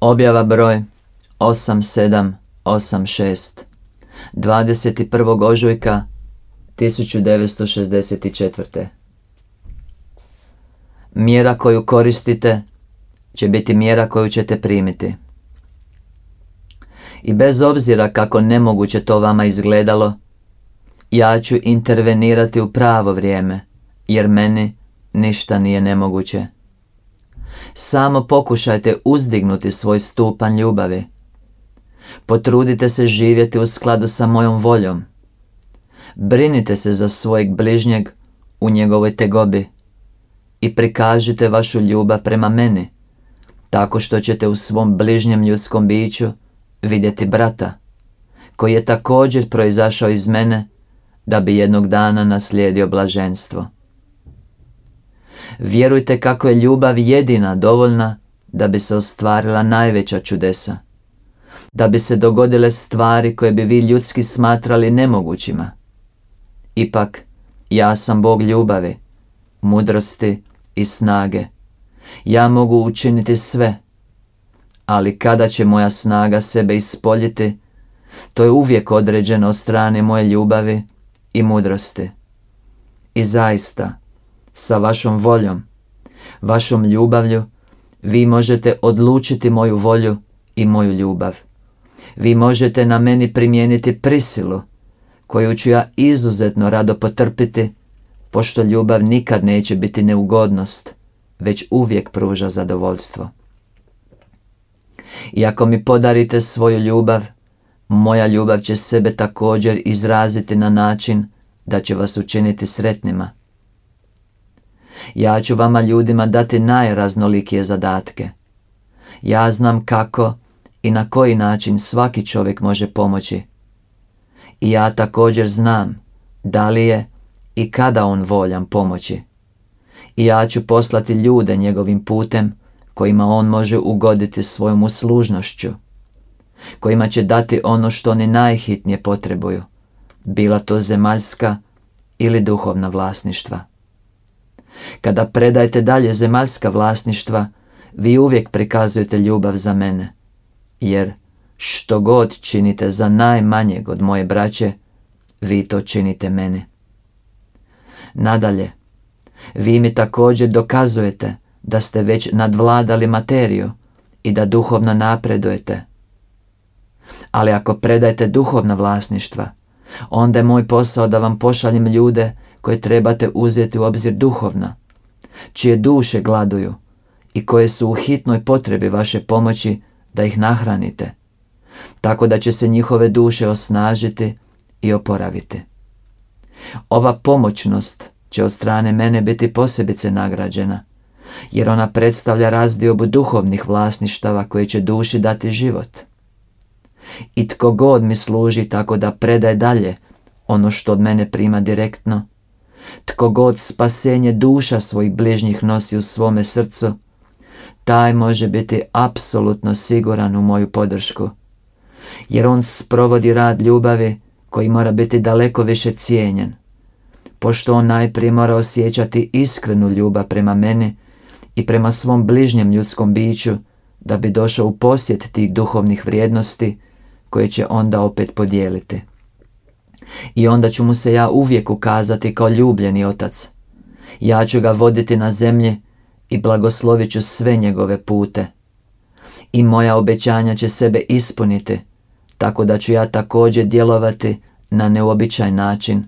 Objava broj 8786 21. ožujka 1964. Mjera koju koristite će biti mjera koju ćete primiti. I bez obzira kako nemoguće to vama izgledalo, ja ću intervenirati u pravo vrijeme, jer meni ništa nije nemoguće. Samo pokušajte uzdignuti svoj stupanj ljubavi. Potrudite se živjeti u skladu sa mojom voljom. Brinite se za svojeg bližnjeg u njegovoj tegobi i prikažite vašu ljubav prema meni, tako što ćete u svom bližnjem ljudskom biću vidjeti brata, koji je također proizašao iz mene da bi jednog dana naslijedio blaženstvo. Vjerujte kako je ljubav jedina dovoljna da bi se ostvarila najveća čudesa. Da bi se dogodile stvari koje bi vi ljudski smatrali nemogućima. Ipak, ja sam Bog ljubavi, mudrosti i snage. Ja mogu učiniti sve, ali kada će moja snaga sebe ispoljiti, to je uvijek određeno od strane moje ljubavi i mudrosti. I zaista, sa vašom voljom, vašom ljubavlju, vi možete odlučiti moju volju i moju ljubav. Vi možete na meni primijeniti prisilu, koju ću ja izuzetno rado potrpiti, pošto ljubav nikad neće biti neugodnost, već uvijek pruža zadovoljstvo. I ako mi podarite svoju ljubav, moja ljubav će sebe također izraziti na način da će vas učiniti sretnima. Ja ću vama ljudima dati najraznolikije zadatke. Ja znam kako i na koji način svaki čovjek može pomoći. I ja također znam da li je i kada on voljan pomoći. I ja ću poslati ljude njegovim putem kojima on može ugoditi svojom uslužnošću, kojima će dati ono što oni najhitnije potrebuju, bila to zemaljska ili duhovna vlasništva. Kada predajete dalje zemaljska vlasništva, vi uvijek prikazujete ljubav za mene, jer što god činite za najmanjeg od moje braće, vi to činite meni. Nadalje, vi mi također dokazujete da ste već nadvladali materiju i da duhovno napredujete. Ali ako predajete duhovna vlasništva, onda je moj posao da vam pošaljem ljude koje trebate uzeti u obzir duhovno, čije duše gladuju i koje su u hitnoj potrebi vaše pomoći da ih nahranite, tako da će se njihove duše osnažiti i oporaviti. Ova pomoćnost će od strane mene biti posebice nagrađena, jer ona predstavlja razdiobu duhovnih vlasništava koje će duši dati život. I tko god mi služi tako da predaje dalje ono što od mene prima direktno, tko god spasenje duša svojih bližnjih nosi u svome srcu, taj može biti apsolutno siguran u moju podršku. Jer on sprovodi rad ljubavi koji mora biti daleko više cijenjen. Pošto on najprije mora osjećati iskrenu ljubav prema meni i prema svom bližnjem ljudskom biću, da bi došao u posjet tih duhovnih vrijednosti koje će onda opet podijeliti. I onda ću mu se ja uvijek ukazati kao ljubljeni otac. Ja ću ga voditi na zemlji i blagoslovit ću sve njegove pute. I moja obećanja će sebe ispuniti, tako da ću ja također djelovati na neobičaj način,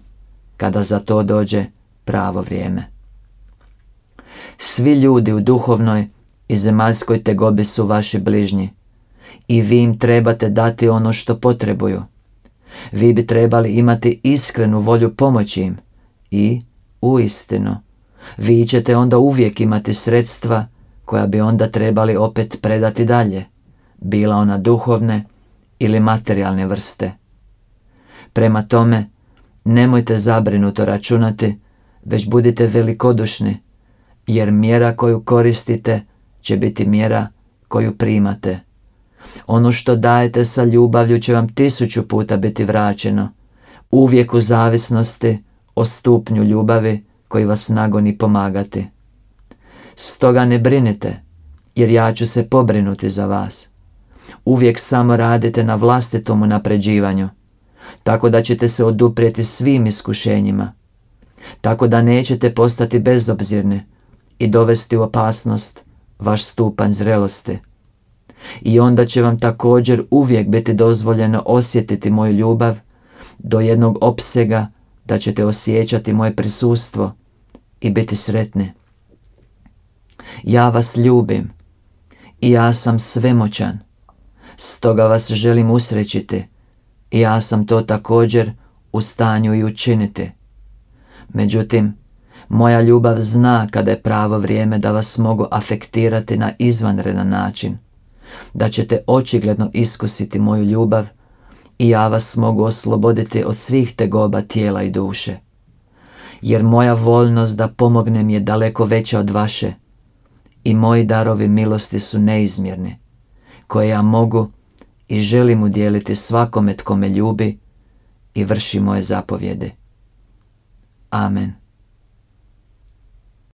kada za to dođe pravo vrijeme. Svi ljudi u duhovnoj i zemaljskoj tegobi su vaši bližnji i vi im trebate dati ono što potrebuju. Vi bi trebali imati iskrenu volju pomoći im i, uistinu, vi ćete onda uvijek imati sredstva koja bi onda trebali opet predati dalje, bila ona duhovne ili materijalne vrste. Prema tome, nemojte zabrinuto računati, već budite velikodušni, jer mjera koju koristite će biti mjera koju primate. Ono što dajete sa ljubavlju će vam tisuću puta biti vraćeno, uvijek u zavisnosti o stupnju ljubavi koji vas nagoni pomagati. Stoga ne brinite, jer ja ću se pobrinuti za vas. Uvijek samo radite na vlastitom unapređivanju, tako da ćete se oduprijeti svim iskušenjima, tako da nećete postati bezobzirni i dovesti u opasnost vaš stupanj zrelosti. I onda će vam također uvijek biti dozvoljeno osjetiti moju ljubav do jednog opsega da ćete osjećati moje prisustvo i biti sretni. Ja vas ljubim i ja sam svemoćan, stoga vas želim usrećiti i ja sam to također u stanju i učiniti. Međutim, moja ljubav zna kada je pravo vrijeme da vas mogu afektirati na izvanredan način, da ćete očigledno iskusiti moju ljubav i ja vas mogu osloboditi od svih tegoba tijela i duše. Jer moja voljnost da pomognem je daleko veća od vaše i moji darovi milosti su neizmjerni, koje ja mogu i želim udjeliti svakome tko me ljubi i vrši moje zapovjede. Amen.